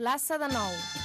plaça de Nou.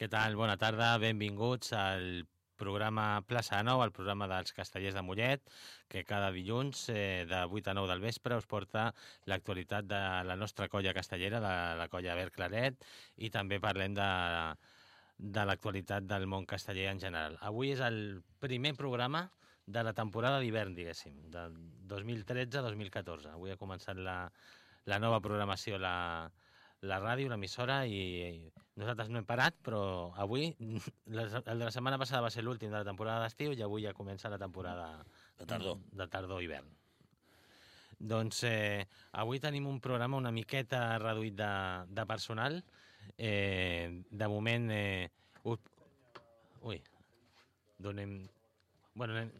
Què tal? Bona tarda, benvinguts al programa Plaça de Nou, el programa dels castellers de Mollet, que cada dilluns eh, de 8 a 9 del vespre us porta l'actualitat de la nostra colla castellera, de la colla Ver Claret, i també parlem de, de l'actualitat del món casteller en general. Avui és el primer programa de la temporada d'hivern, diguéssim, de 2013-2014. Avui ha començat la, la nova programació, la, la ràdio, l'emissora, i, i nosaltres no hem parat, però avui, el de la setmana passada va ser l'últim de la temporada d'estiu i avui ja comença la temporada De tardor. de tardor-hivern. Doncs eh, avui tenim un programa una miqueta reduït de, de personal. Eh, de moment... Eh, ui, ui, donem... Bueno, anem-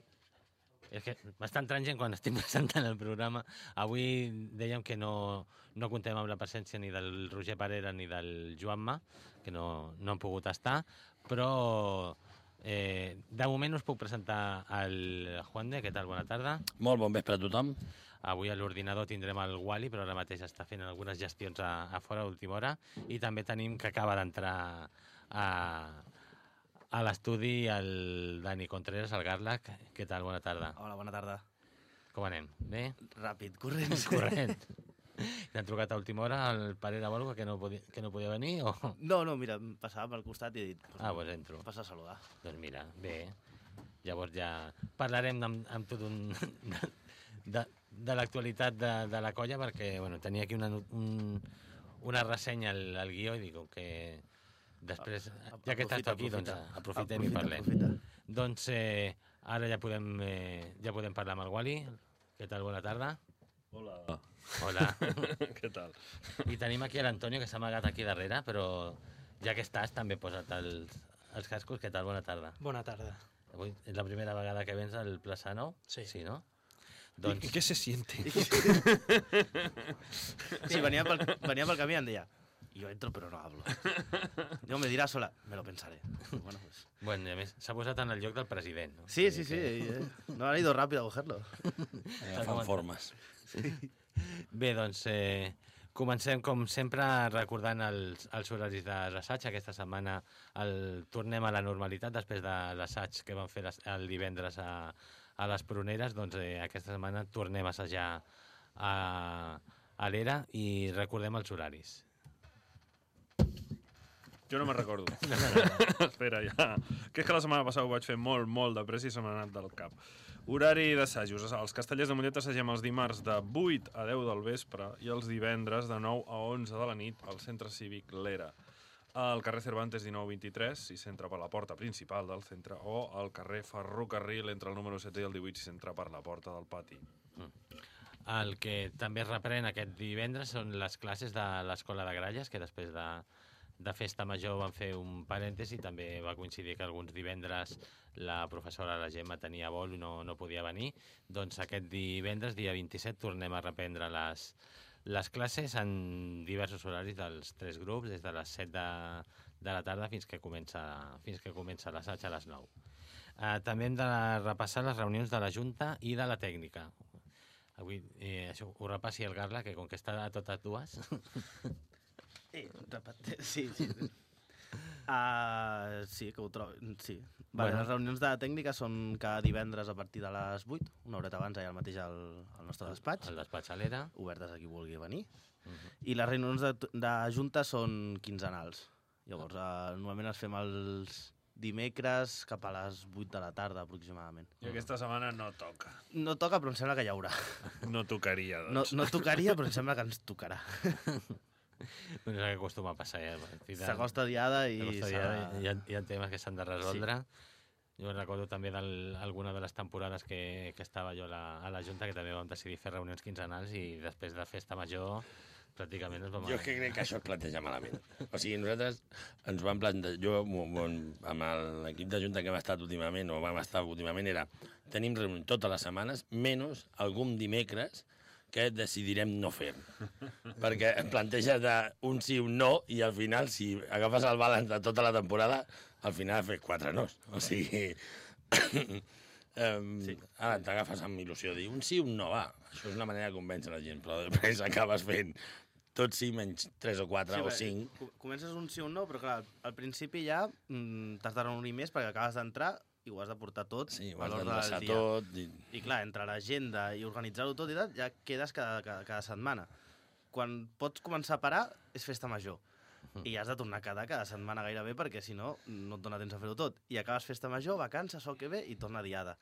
és que m'està entrant gent quan estic presentant el programa. Avui dèiem que no, no contem amb la presència ni del Roger Parera ni del Joanma, que no, no han pogut estar, però eh, de moment us puc presentar el Juan de. Què tal? Bona tarda. Molt bon vespre a tothom. Avui a l'ordinador tindrem el Wally, però ara mateix està fent algunes gestions a, a fora a última hora. I també tenim que acaba d'entrar a, a l'estudi el Dani Contreras, el Garlac. Què tal? Bona tarda. Hola, bona tarda. Com anem? Bé? Ràpid, corrent. Corrent. T'han trucat a última hora Parera o alguna cosa que no podia, que no podia venir? O... No, no, mira, em passava pel costat i he dit... Ah, doncs entro. Passa a saludar. Doncs mira, bé. Llavors ja parlarem amb, amb tu d'un... De, de, de l'actualitat de, de la colla, perquè bueno, tenia aquí una, un, una ressenya al, al guió i dic que després, ja que estàs aquí, doncs aprofitem i parlem. Aprofita. Doncs eh, ara ja podem, eh, ja podem parlar amb el Wally. Què tal? Bona tarda. Hola. Hola. Què tal? I tenim aquí l'Antonio, que s'ha amagat aquí darrere, però ja que estàs, també posa't els, els cascos. Què tal? Bona tarda. Bona tarda. Avui és la primera vegada que vens al Plaça Nou? Sí. Sí, no? Doncs... ¿Qué se siente? Sí, venia pel, venia pel camí i em deia yo entro pero no hablo. Digo, me dirá sola, me lo pensaré. Bueno, pues... Bueno, i a més, s'ha posat en el lloc del president, no? Sí, sí, sí. eh, No ha ido rápido a cogerlo. Agafant com- formes. Bé, doncs, eh, comencem, com sempre, recordant els, els horaris de l'assaig. Aquesta setmana el, tornem a la normalitat després de l'assaig que vam fer les, el divendres a, a les Proneres. Doncs eh, aquesta setmana tornem a assajar a, a l'ERA i recordem els horaris. Jo no me'n recordo. Espera, ja. Que és que la setmana passada ho vaig fer molt, molt de pressa i se m'ha anat del cap. Horari d'assajos. Els castellers de Mollet assagem els dimarts de 8 a 10 del vespre i els divendres de 9 a 11 de la nit al Centre Cívic L'Era. Al carrer Cervantes 1923, si s'entra per la porta principal del centre, o al carrer Ferrocarril entre el número 7 i el 18, si s'entra per la porta del pati. El que també es reprèn aquest divendres són les classes de l'Escola de Gralles, que després de, de festa major van fer un parèntesi, també va coincidir que alguns divendres la professora, la Gemma, tenia vol i no, no podia venir. Doncs aquest divendres, dia 27, tornem a reprendre les, Les classes en diversos horaris dels tres grups, des de les 7 de, de la tarda fins que comença, fins que comença l'assaig a les 9. Uh, també hem de repassar les reunions de la Junta i de la tècnica. Avui eh, això ho repassi el Garla, que com que està a totes dues... Eh, repet... Sí, sí. Uh, sí, que ho trobo. Sí. Vale, Bueno. Les reunions de tècnica són cada divendres a partir de les 8, una horeta abans, allà al mateix al, al nostre despatx, el despatx a l'era. obertes a qui vulgui venir. I les reunions de, de junta són quinzenals. Llavors, uh, normalment els fem els dimecres cap a les 8 de la tarda, aproximadament. I aquesta setmana no toca. No toca, però em sembla que hi haurà. No tocaria, No, doncs. no tocaria, però em sembla que ens tocarà. No és el que acostuma a passar. Eh? De- S'acosta diada i... Ja, de- hi, ha, hi ha temes que s'han de resoldre. Jo recordo també d'alguna de les temporades que, que estava jo a la, a la Junta que també vam decidir fer reunions quinzenals i després de festa major pràcticament ens vam... Jo és que crec que això es planteja malament. O sigui, nosaltres ens vam plantejar... Jo, amb l'equip de Junta que hem estat últimament, o vam estar últimament, era tenim reunió totes les setmanes, menys algun dimecres que decidirem no fer. Perquè em planteges de un sí, un no, i al final, si agafes el balanç de tota la temporada, al final has fet quatre nos. O sigui... Um, sí. Ara t'agafes amb il·lusió, dir un sí, un no, va. Això és una manera de convèncer la gent, però després acabes fent tot sí menys 3 o 4 sí, o bé, 5. co- Comences un sí o un no, però clar, al principi ja mm, t'has de reunir més perquè acabes d'entrar i ho has de portar tot Sí, ho a has d'endreçar tot. I... I clar, entre l'agenda i organitzar-ho tot i tal, ja quedes cada, cada, cada setmana. Quan pots començar a parar, és festa major. I has de tornar a quedar cada setmana gairebé perquè si no, no et dona temps a fer-ho tot. I acabes festa major, vacances, sol que ve, i torna diada.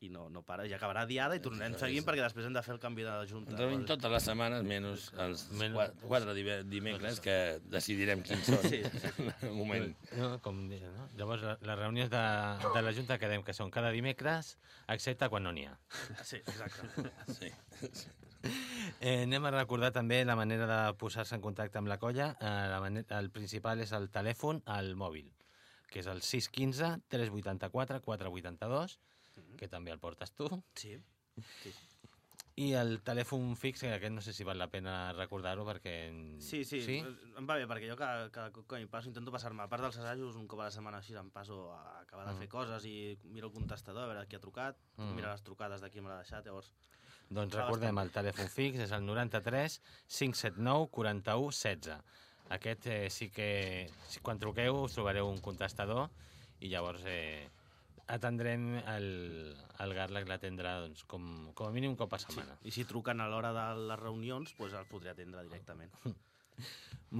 I no, no para, i acabarà diada i tornarem seguint perquè després hem de fer el canvi de junta. Ens reunim totes les setmanes, menys els Menys- quatre, quatre dimecres que decidirem quins són Sí, en el moment. No, com, deia, no? Llavors, la- les reunions de, de la Junta quedem que són cada dimecres, excepte quan no n'hi ha. Sí, exacte. Sí. Eh, anem a recordar també la manera de posar-se en contacte amb la colla. Eh, la manera, el principal és el telèfon al mòbil, que és el 615 384 482, que també el portes tu. Sí. I el telèfon fix, que aquest no sé si val la pena recordar-ho perquè... Sí, sí, sí? em va bé, perquè jo cada, cada cop que m'hi passo intento passar-me, a part dels assajos, un cop a la setmana així em passo a acabar de fer coses i miro el contestador, a veure qui ha trucat, Mm. mm. mira les trucades de qui me l'ha deixat, llavors... Doncs recordem, el telèfon fix és el 93 579 41 16. Aquest eh, sí que, si, quan truqueu, us trobareu un contestador i llavors eh, atendrem el, el Garlac l'atendrà doncs, com, com a mínim un cop a setmana. I si truquen a l'hora de les reunions, doncs el podré atendre directament.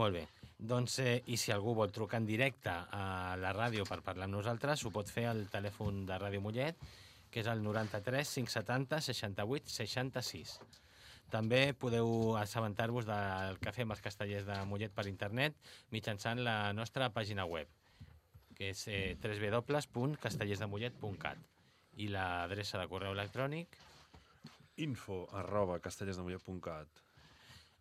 Molt bé. Doncs, eh, i si algú vol trucar en directe a la ràdio per parlar amb nosaltres, ho pot fer al telèfon de Ràdio Mollet, que és el 93 570 68 66. També podeu assabentar-vos del que fem els castellers de Mollet per internet mitjançant la nostra pàgina web, que és eh, www.castellersdemollet.cat i l'adreça de correu electrònic? Info arroba castellesdemollet.cat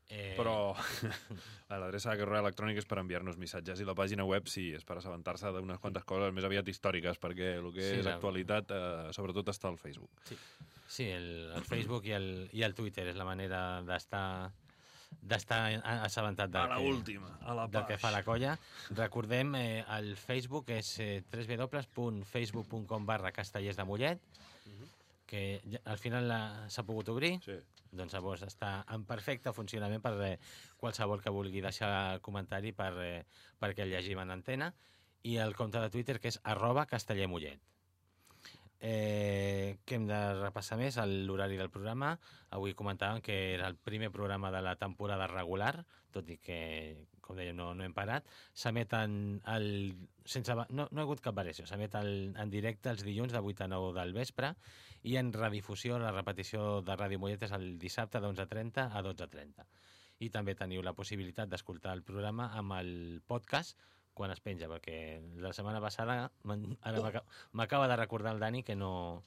eh, Però l'adreça de correu electrònic és per enviar-nos missatges. I la pàgina web sí, és per assabentar-se d'unes quantes coses més aviat històriques, perquè el que Sí, és actualitat eh, sobretot està al Facebook. Sí, el, el Facebook i el, i el Twitter és la manera d'estar d'estar assabentat del, A la que, última, a la del que fa la colla. Recordem, eh, el Facebook és eh, www.facebook.com barra castellers de Mollet, que ja, al final la- s'ha pogut obrir, Sí. doncs llavors està en perfecte funcionament per eh, qualsevol que vulgui deixar comentari per, eh, perquè el llegim en antena, i el compte de Twitter que és arroba castellermollet. Eh, què hem de repassar més? L'horari del programa. Avui comentàvem que era el primer programa de la temporada regular, tot i que, com deia, no, no hem parat. S'emet en el... Sense, no, no ha hagut cap variació. S'emet en directe els dilluns de 8 a 9 del vespre i en redifusió, la repetició de Ràdio Mollet és el dissabte de 11.30 a 12.30. I també teniu la possibilitat d'escoltar el programa amb el podcast quan es penja, perquè la setmana passada ara m'aca- m'acaba de recordar el Dani que no,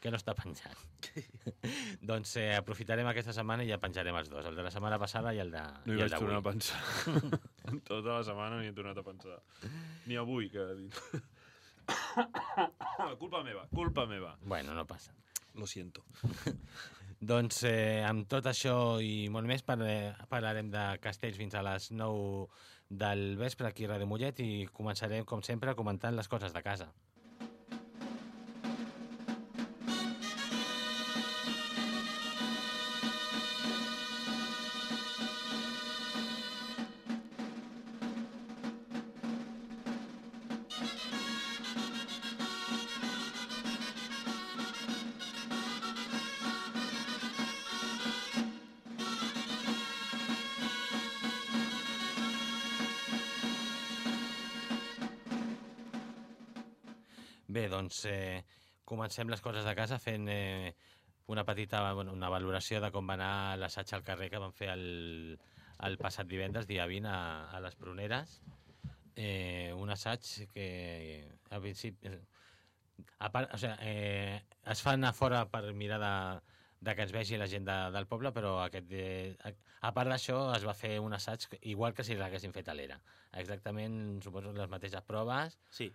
que no està penjant. doncs eh, aprofitarem aquesta setmana i ja penjarem els dos, el de la setmana passada i el de No hi i el vaig tornar a pensar. en tota la setmana no hi he tornat a pensar. Ni avui, que he dit. culpa meva, culpa meva. Bueno, no passa. Lo siento. Doncs eh, amb tot això i molt més parlarem de castells fins a les 9 del vespre aquí a Ràdio Mollet i començarem, com sempre, comentant les coses de casa. Bé, doncs eh, comencem les coses de casa fent eh, una petita bueno, una valoració de com va anar l'assaig al carrer que vam fer el, el passat divendres, dia 20, a, a les Pruneres. Eh, un assaig que al principi... A part, o sigui, eh, es fa anar fora per mirar de, de que ens vegi la gent de, del poble, però aquest, eh, a, a part d'això es va fer un assaig igual que si l'haguessin fet a l'era. Exactament, suposo, les mateixes proves, Sí,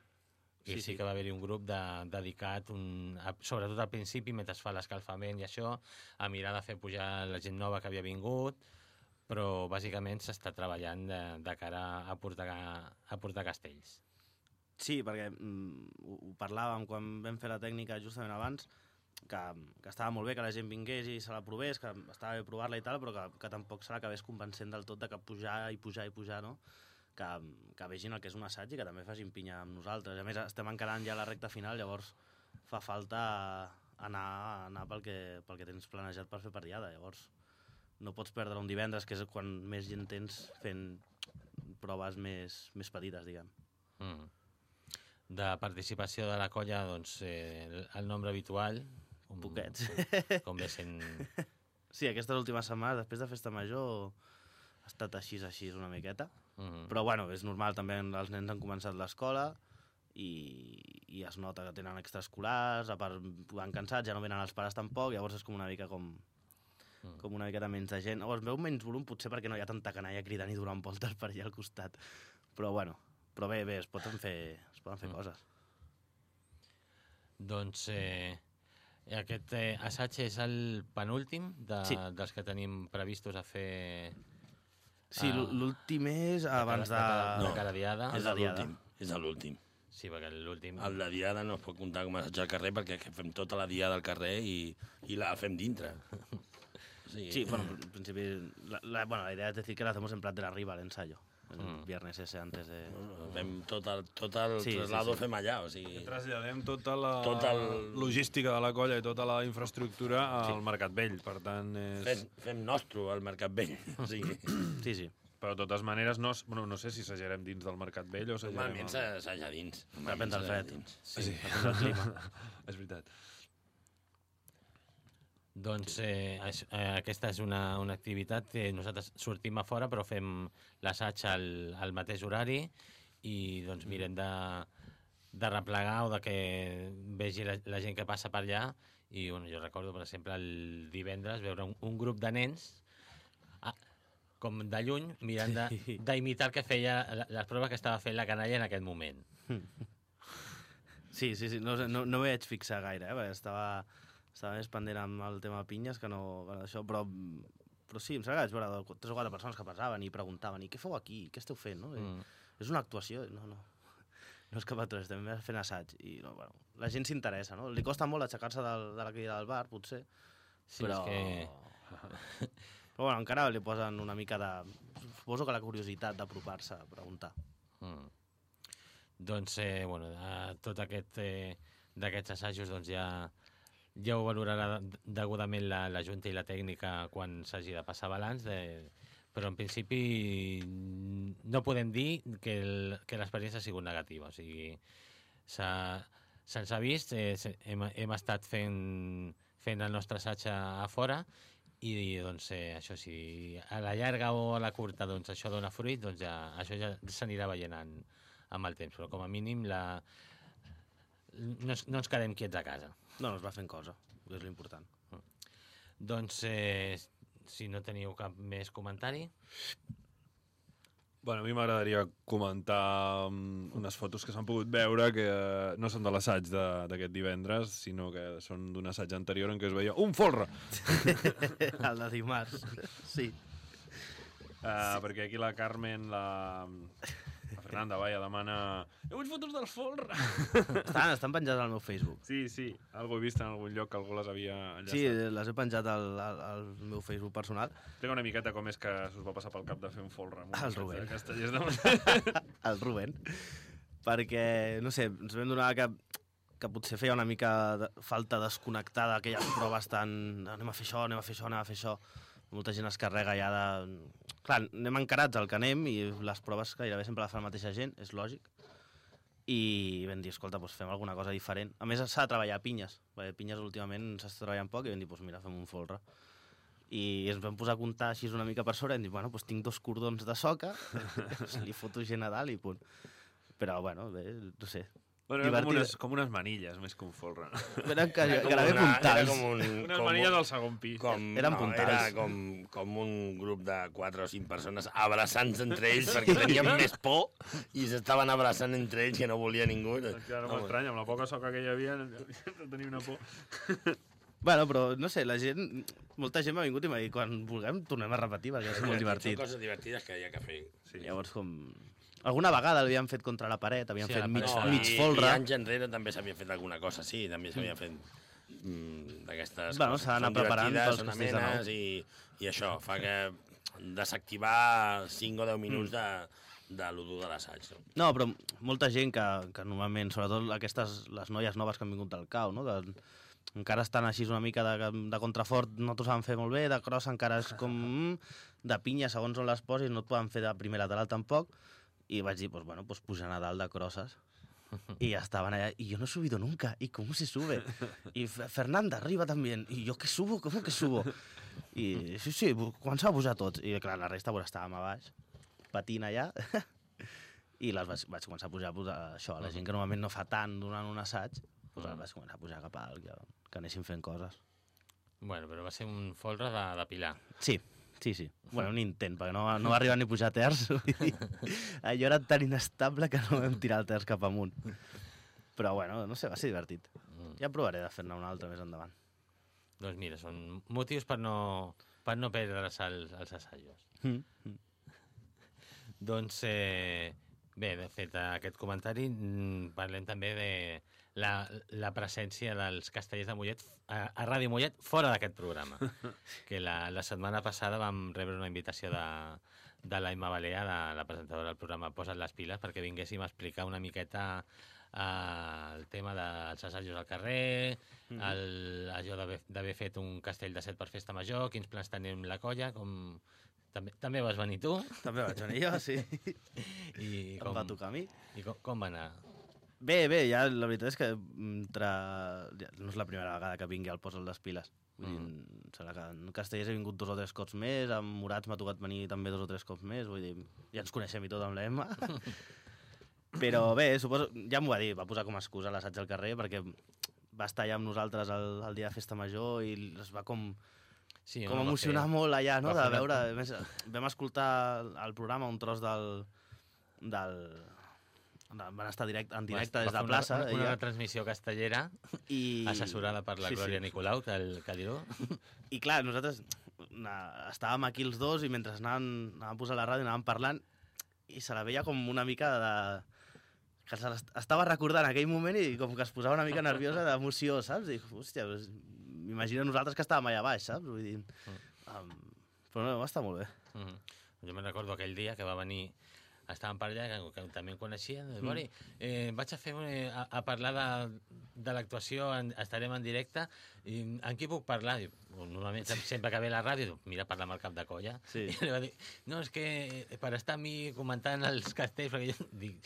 i sí, Sí, que va haver-hi un grup de, dedicat, un, a, sobretot al principi, mentre es fa l'escalfament i això, a mirar de fer pujar la gent nova que havia vingut, però bàsicament s'està treballant de, de cara a portar, a portar castells. Sí, perquè mm, ho, ho parlàvem quan vam fer la tècnica justament abans, que, que estava molt bé que la gent vingués i se la provés, que estava bé provar-la i tal, però que, que tampoc se l'acabés convencent del tot de que pujar i pujar i pujar, no? Que, que vegin el que és un assaig i que també facin pinya amb nosaltres. A més, estem encarant ja la recta final, llavors fa falta anar, anar pel, que, pel que tens planejat per fer per diada. Llavors no pots perdre un divendres, que és quan més gent tens fent proves més, més petites, diguem. Mm. De participació de la colla, doncs, eh, el, el nombre habitual... Com, Poquets. Com, com ve sent... Sí, aquestes últimes setmanes, després de Festa Major, ha estat així, així una miqueta. Mm. Però bueno, és normal, també els nens han començat l'escola i, i es nota que tenen extraescolars, a part van cansats, ja no venen els pares tampoc, llavors és com una mica com, Mm. com una miqueta menys de gent. Llavors veu menys volum potser perquè no hi ha tanta canalla cridant i donant voltes per allà al costat. Però bueno, però bé, bé, es poden fer, es poden fer Mm. coses. Doncs eh, aquest eh, assaig és el penúltim de, Sí. dels que tenim previstos a fer Sí, Ah. l'últim és abans de... de, cada, de No. cada diada. És És la diada. l'últim. És l'últim. Sí, perquè l'últim... El de diada no es pot comptar com a assaig al carrer perquè que fem tota la diada al carrer i, i la fem dintre. Sigui, Sí, bueno, en principi, la, la, bueno, la idea es decir que lo hacemos en plan de la arriba, el ensayo. El Mm. viernes ese antes de... fem tot el, tot el Sí, sí, traslado sí. fem allà, o sigui... Traslladem tota la Tot el- logística de la colla i tota la infraestructura al Mercat Vell, per tant és... Fem, fem nostre el Mercat Vell. O sigui, Sí, sí. Però de totes maneres, no, bueno, no sé si s'agerem dins del Mercat Vell o s'agerem... normalment al- s'assaja dins. Depèn Normalment del fred. dins. Sí, Depèn del clima. és veritat. Doncs eh, això, eh, aquesta és una, una activitat que nosaltres sortim a fora però fem l'assaig al, al mateix horari i doncs mirem de, de replegar o de que vegi la, la gent que passa per allà i bueno, jo recordo, per exemple, el divendres veure un, un grup de nens ah, com de lluny mirant d'imitar el que feia les proves que estava fent la canalla en aquest moment. Sí, sí, sí. No, no, no m'hi vaig fixar gaire, eh? Perquè estava, estava més pendent amb el tema pinyes que no que això, però, però sí, em sembla que vaig veure de- tres o quatre persones que passaven i preguntaven i què feu aquí? Què esteu fent? No? Mm. És una actuació? No, no. No és cap altre, estem fent assaig. I, no, bueno, la gent s'interessa, no? Li costa molt aixecar-se del, de la cadira del bar, potser, Sí, però... és que... Però bueno, encara li posen una mica de... Suposo que la curiositat d'apropar-se a preguntar. Mm. Doncs, eh, bueno, de, tot aquest, eh, d'aquests assajos doncs ja, ja ho valorarà de- degudament la, la Junta i la tècnica quan s'hagi de passar balanç, de, però en principi no podem dir que que l'experiència ha sigut negativa. O sigui, se'ns ha vist, eh, hem, hem estat fent, fent el nostre assaig a, fora i doncs eh, això sí, a la llarga o a la curta doncs això dona fruit, doncs ja, això ja s'anirà veient en, amb el temps, però com a mínim la... no, no ens quedem quiets a casa. No, no, es va fent cosa, que és l'important. Doncs, eh, si no teniu cap més comentari, Bueno, a mi m'agradaria comentar mm, unes fotos que s'han pogut veure que no són de l'assaig de- d'aquest divendres, sinó que són d'un assaig anterior en què es veia un folre! El de dimarts. Sí. Uh, perquè aquí la Carmen, la Fernanda, vaja, demana... He vull fotos del folre! Estan, estan penjats al meu Facebook. Sí, sí, algú he vist en algun lloc que algú les havia enllaçat. Sí, les he penjat al, al, al meu Facebook personal. Explica una miqueta com és que s'us va passar pel cap de fer un folre. El Rubén. de el Rubén, perquè, no sé, ens vam donar que, que potser feia una mica de falta desconnectar d'aquelles proves tan... anem a fer això, anem a fer això, anem a fer això. Molta gent es carrega ja de... Clar, anem encarats al que anem i les proves gairebé sempre les fa la mateixa gent, és lògic. I vam dir, escolta, doncs fem alguna cosa diferent. A més, s'ha de treballar a pinyes, perquè pinyes últimament s'està treballant poc i vam dir, doncs mira, fem un folre. I ens vam posar a comptar així una mica per sobre i vam dir, bueno, doncs tinc dos cordons de soca, li foto gent a dalt i punt. Però, bueno, bé, no sé. Bueno, eren com unes, com unes manilles, més que un folre. Eren que, Era com gairebé una- Era puntals. com un... Unes com manilles un- del segon pis. Com, Eren no, puntals. Era com, com un grup de 4 o 5 persones abraçant-se entre ells perquè tenien més por i s'estaven abraçant entre ells que no volia ningú. Encara Home, m'estranya, amb la poca soca que hi havia, no tenia una por. Bueno, però, no sé, la gent... Molta gent m'ha vingut i m'ha dit, quan vulguem tornem a repetir, perquè és molt divertit. Són coses divertides que hi ha que fer. Sí. Llavors, com... Alguna vegada l'havíem fet contra la paret, havíem Sí, fet mig, paret. mig i, folre. I anys enrere també s'havia fet alguna cosa, sí, també s'havia fet mm, d'aquestes Bueno, coses. s'ha d'anar preparant pels castells de nou. i, i això, fa que desactivar 5 o 10 minuts de, de l'1 de l'assaig. No? No, però molta gent que, que normalment, sobretot aquestes, les noies noves que han vingut del cau, no? que encara estan així una mica de, de contrafort, no t'ho saben fer molt bé, de cross encara és com... mm, de pinya, segons on les posis, no et poden fer de primer lateral tampoc, i vaig dir, pues, bueno, pues pujan a dalt de crosses. Y ya estaban allá. Y yo no he subido nunca. ¿Y cómo se sube? Y F- Fernanda, arriba también. ¿Y yo qué subo? ¿Cómo que subo? I sí, sí, quan s'ha posat tots. I clar, la resta pues, estàvem a baix, patint allà. I les vaig, vaig començar a pujar, a posar això, la gent que normalment no fa tant durant un assaig, pues, mm. vaig començar a pujar cap a dalt, que, que anessin fent coses. Bueno, però va ser un folre de, de Pilar. Sí, sí, sí. Bueno, un intent, perquè no, no va arribar ni a pujar a terç. Allò era tan inestable que no vam tirar el terç cap amunt. Però bueno, no sé, va ser divertit. Mm. Ja provaré de fer-ne un altre més endavant. Doncs mira, són motius per no, per no perdre's els, els assajos. Mm. Doncs, eh, bé, de fet, aquest comentari mm, parlem també de la, la presència dels castellers de Mollet a, a Ràdio Mollet fora d'aquest programa. que la, la setmana passada vam rebre una invitació de, de l'Aima Balea, la, la presentadora del programa Posa't les piles, perquè vinguéssim a explicar una miqueta eh, el tema dels assajos al carrer, Mhm. el, allò d'haver fet un castell de set per festa major, quins plans tenim la colla, com... També, també vas venir tu? També vaig venir jo, sí. I Em va tocar a mi. I com, com va anar? Bé, bé, ja la veritat és que entre... ja, no és la primera vegada que vingui al Posa'l les piles. Vull dir, serà que en Castellers he vingut dos o tres cops més, amb Morats m'ha tocat venir també dos o tres cops més, vull dir, ja ens coneixem i tot amb l'Emma. Però bé, suposo, ja m'ho va dir, va posar com a excusa l'assaig al carrer perquè va estar allà amb nosaltres el, el dia de festa major i es va com, Sí, com va emocionar fer- molt allà, no? va De una- veure... A més, vam escoltar al programa un tros del... del van estar direct, en directe va des de la plaça Una, una, una i, retransmissió castellera i, assessorada per la sí, Glòria sí. Nicolau, que, el, diró. I clar, nosaltres na, estàvem aquí els dos i mentre anàvem, anàvem a posar la ràdio anàvem parlant i se la veia com una mica de... que se estava recordant aquell moment i com que es posava una mica nerviosa d'emoció, saps? I dic, hòstia, doncs, m'imagino nosaltres que estàvem allà baix, saps? Vull dir, um, però no, va estar molt bé. Mm -hmm. Jo me'n recordo aquell dia que va venir estàvem per allà, que, que també em coneixien, mm. Bori, eh, vaig a fer eh, a, a parlar de, de l'actuació, estarem en directe, i amb qui puc parlar? Diu, normalment, sempre que ve la ràdio, mira, parla amb el cap de colla. Sí. I li va dir, no, és que eh, per estar a mi comentant els castells, perquè jo dic,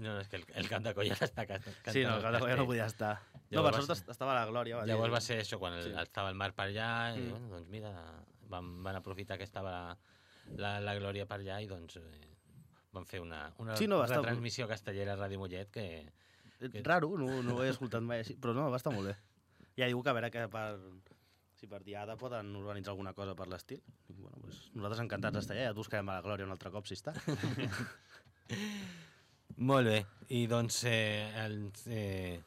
no, és que el, el cap de colla està ca- cantant Sí, no, el cap de colla no podia estar. No, Llavors per va sort estava la Glòria. Va dir. Llavors va ser això, quan Sí. estava el Marc per allà, i Mm. bueno, doncs mira, van, van aprofitar que estava la, la, la Glòria per allà i doncs eh, van fer una, una Sí, no, va estar- retransmissió castellera a Ràdio Mollet que... Eh, Raro, no, no ho he escoltat mai així, però no, va estar molt bé. Ja diu que a veure que per... Si per diada poden organitzar alguna cosa per l'estil. Bueno, doncs nosaltres encantats d'estar allà, ja et buscarem a la Glòria un altre cop, si està. Molt bé, i doncs eh, el, eh,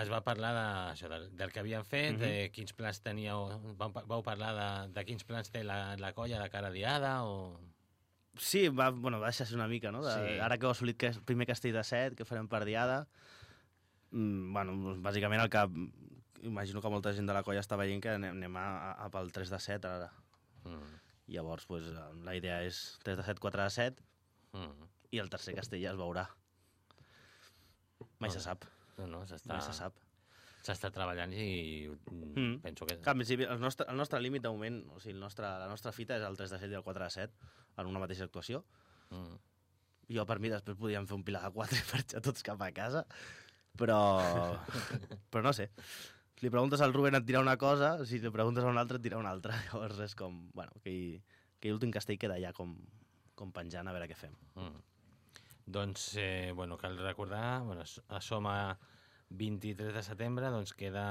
es va parlar de, això, del, del que havien fet, Mhm. de quins plans teníeu, vau, vau parlar de, de quins plans té la, la colla de cara a diada o... Sí, va, bueno, va deixar una mica, no? De, Sí. Ara que heu assolit que és el primer castell de set, que farem per diada, mm, bueno, doncs, bàsicament el que imagino que molta gent de la colla està veient que anem, a, a, pel 3 de 7 ara. Mm, Llavors, pues, la idea és 3 de 7, 4 de 7, mm. i el tercer castell ja es veurà. Mai Molt se sap, No, no, s'està mai se sap. s'està treballant i mm. Penso que... Clar, principi, el nostre, el nostre límit de moment, o sigui, el nostre, la nostra fita és el 3 de 7 i el 4 de 7 en una mateixa actuació. Mm. Jo, per mi, després podíem fer un pilar de 4 i marxar tots cap a casa, però... però no sé. Si li preguntes al Ruben et dirà una cosa, si li preguntes a un altre et dirà una altra. Llavors és com, bueno, aquell, aquell últim castell queda allà com, com penjant a veure què fem. Mm. Doncs, eh, bueno, cal recordar, bueno, som a 23 de setembre, doncs queda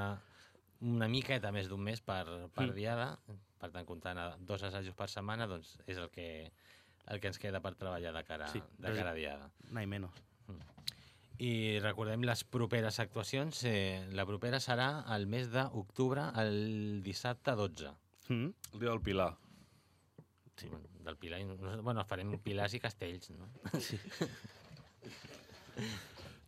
una miqueta més d'un mes per, per Mm. diada, per tant, comptant a dos assajos per setmana, doncs és el que, el que ens queda per treballar de cara, Sí, de res- cara a diada. Mai menys. I recordem les properes actuacions. Eh, la propera serà el mes d'octubre, el dissabte 12. Mm? El dia del Pilar. Sí. Del Pilar. i Bueno, farem pilars i castells, no? Sí.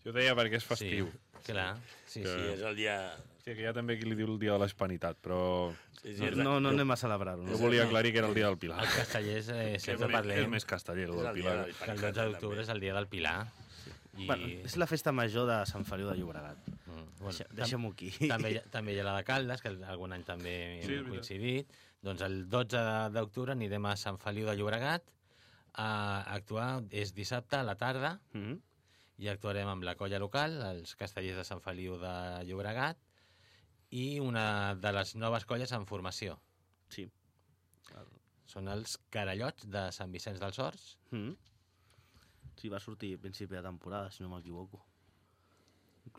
Jo deia perquè és festiu. Sí, clar. Sí, Que- Sí, és el dia... Sí, que hi ha també qui li diu el dia de l'Hispanitat, però Sí, sí, és No, no jo- anem a celebrar-ho. jo No? volia aclarir que era el dia del Pilar. Els castellers eh, és, sempre parlem és més casteller, el és del el Pilar. el 12 d'octubre és el dia del Pilar. I, Bueno, és la festa major de Sant Feliu de Llobregat. mm, bueno, Deixa- tam- Deixem-ho aquí. també, també hi ha la de Caldes, que algun any també Sí, és hem coincidit. Doncs el 12 de- d'octubre anirem a Sant Feliu de Llobregat a actuar, és dissabte a la tarda, Mm? I actuarem amb la colla local, els castellers de Sant Feliu de Llobregat, i una de les noves colles en formació. Sí. Són els Carallots de Sant Vicenç dels Horts. Mm? Sí, va sortir a principi de temporada, si no m'equivoco.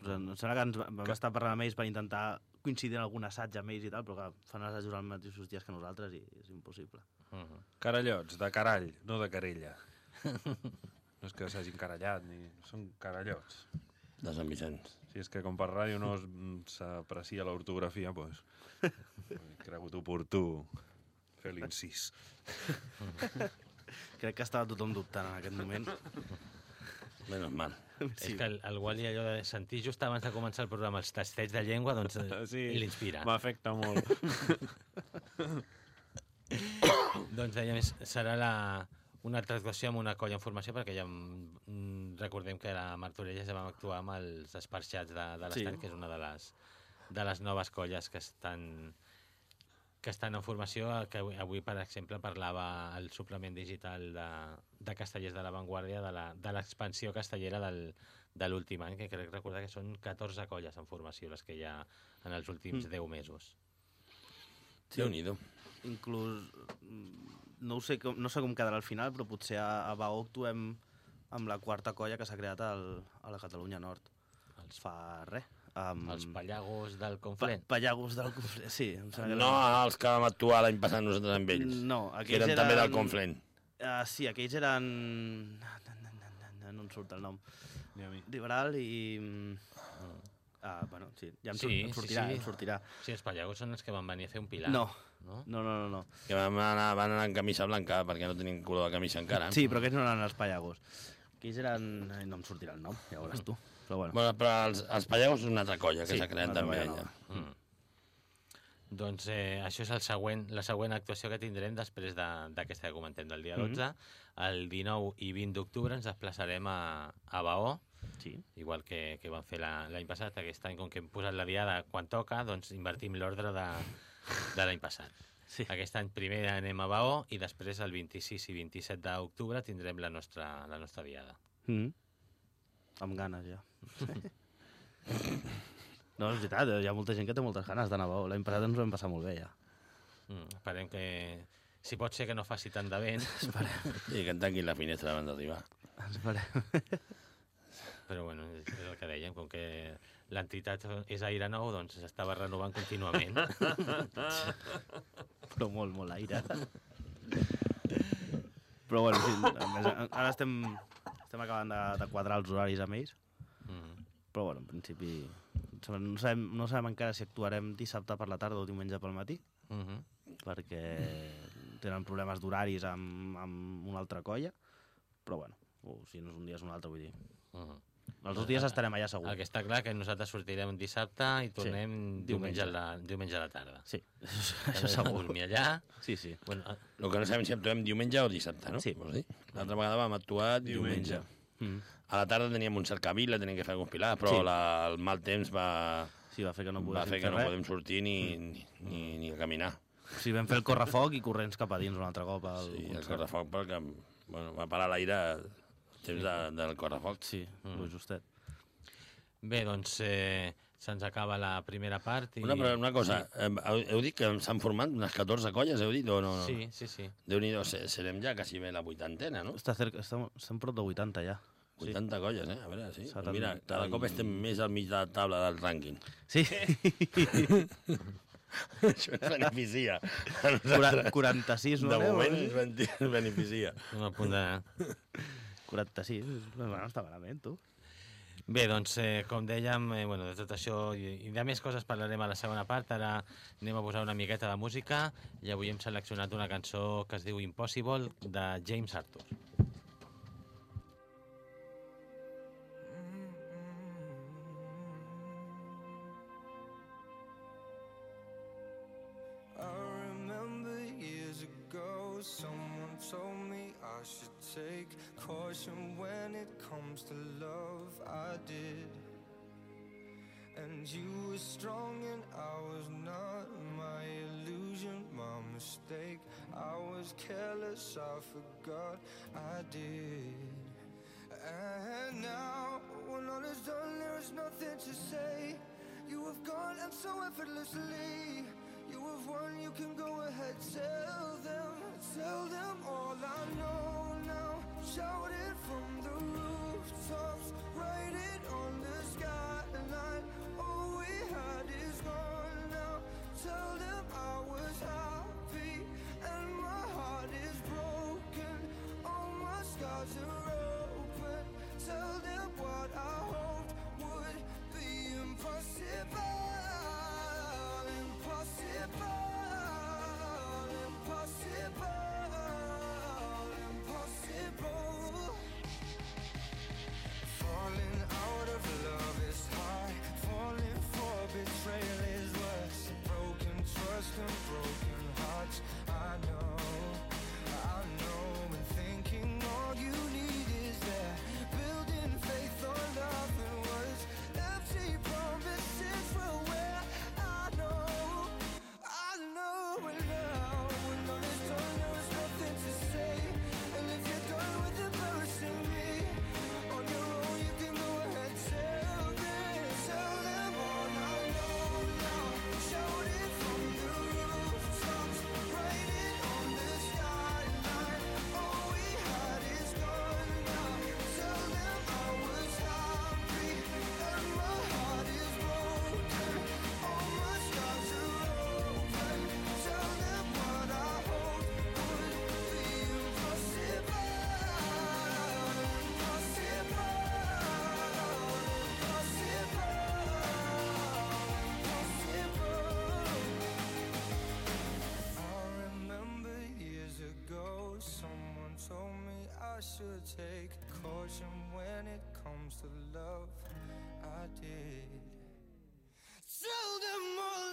Em sembla que ens va- vam estar parlant amb ells per intentar coincidir en algun assaig amb ells i tal, però que fan assajos als mateixos dies que nosaltres i és impossible. Uh -huh. Carallots, de carall, no de carella. No és que s'hagin carallat, ni... són carallots. De Sant Vicenç. Si és que com per ràdio no es- mm, s'aprecia l'ortografia, doncs he cregut oportú fer l'incís. Crec que estava tothom dubtant en aquest moment. Menos mal. Sí. És que el, el Wally allò de sentir just abans de començar el programa els tastets de llengua, doncs eh, Sí, l'inspira. M'afecta molt. Doncs dèiem, és- serà la, una altra actuació amb una colla en formació, perquè ja mm, recordem que a Martorelles ja vam actuar amb els esparxats de, de l'Estany, Sí. que és una de les, de les noves colles que estan que estan en formació, que avui, avui per exemple, parlava el suplement digital de, de Castellers de l'Avantguàrdia de la- de l'expansió castellera del, de l'últim any, que crec recordar que són 14 colles en formació les que hi ha en els últims Mm. 10 mesos. Sí. Déu-n'hi-do. Inclús, mm, no, ho sé com, no sé com quedarà al final, però potser a, a Baó actuem amb la quarta colla que s'ha creat al, a la Catalunya Nord. Els, Fa res. Um, els pallagos del pa, Conflent. Pallagos del Conflent, sí. Em sembla que No els que vam actuar l'any passat nosaltres amb ells. No, que aquells eren, també del Conflent. Uh, sí, aquells eren... No em surt el nom. Liberal i... mm, Ah, bueno, sí, ja em, Sí, em sí, sortirà, sí. em sortirà. Sí, els pallagos són els que van venir a fer un pilar. No, no? no, no, no. no. Que vam anar, van anar en camisa blanca perquè no tenim color de camisa encara. Sí, però aquests no eren els pallagos. Aquells eren... Ai, no em sortirà el nom, ja veuràs tu. Però bueno. Bueno, però els, els Pallagos és una altra colla que Sí, s'ha creat una altra també allà. Mm. Doncs eh, això és el següent, la següent actuació que tindrem després de- d'aquesta que comentem del dia Mhm. 12. El 19 i 20 d'octubre ens desplaçarem a, a Baó, Sí. igual que, que vam fer la- l'any passat. Aquest any, com que hem posat la diada quan toca, doncs invertim l'ordre de, de l'any passat. Sí. Aquest any primer anem a Baó i després el 26 i 27 d'octubre tindrem la nostra, la nostra diada. Mm. Amb ganes, ja. no, és veritat, hi ha molta gent que té moltes ganes d'anar a Baó. L'any passat ens ho vam passar molt bé, ja. Mm, esperem que... Si pot ser que no faci tant de vent, Esperem. I que en tanquin la finestra abans d'arribar. Esperem. però bueno, és és el que dèiem, com que l'entitat és aire nou, doncs s'estava renovant contínuament. Però molt, molt aire. Però bueno, sí, més, ara estem, estem acabant de, de quadrar els horaris amb ells, Mm. però bueno, en principi no sabem, no sabem encara si actuarem dissabte per la tarda o diumenge pel matí, Mm -hmm. perquè tenen problemes d'horaris amb, amb una altra colla, però bueno, o si no és un dia és un altre, vull dir. Mm -hmm. Els dos dies estarem allà segur. El que està clar que nosaltres sortirem dissabte i tornem sí, diumenge, diumenge. a la, diumenge a la tarda. Sí, això segur. Dormir allà... Sí, sí. Bueno, eh, El que no sabem si actuem diumenge o dissabte, no? Sí. Vols dir? L'altra vegada vam actuar diumenge. Mm. A la tarda teníem un cercavila, teníem que fer alguns pilars, però Sí. la, el mal temps va, Sí, va fer que no va fer que no res. podem sortir ni, ni, ni, ni a caminar. Sí, vam fer el correfoc i corrents cap a dins un altre cop. Al Sí, el concert. correfoc perquè bueno, va parar l'aire el temps de, del correfoc. Sí, mm. lo justet. bé, doncs eh, se'ns acaba la primera part. I... Una, però una cosa, sí. heu, heu dit que s'han format unes 14 colles, heu dit, o no? no? Sí, sí, sí. Déu-n'hi-do, se- serem ja quasi bé la vuitantena, no? Està cerca, estem, estem prop de 80 ja. 80 colles, eh? A veure, sí. Setanta Mira, cada cop estem més al mig de la taula del rànquing. Sí, Això ens beneficia. A Cura- nosaltres. 46, no? De moment ens ben- ens beneficia. A punt de... 46, bueno, està malament, tu. Bé, doncs, eh, com dèiem, eh, bueno, de tot això i, i de més coses parlarem a la segona part. Ara anem a posar una miqueta de música i avui hem seleccionat una cançó que es diu Impossible, de James Arthur. Was careless, I forgot I did. And now, when all is done, there is nothing to say. You have gone and so effortlessly. You have won, you can go ahead, tell them, tell them all I know now. Shout it from the rooftops, write it on the skyline. All we had is gone now. Tell them should take caution when it comes to love. I did. Tell them all.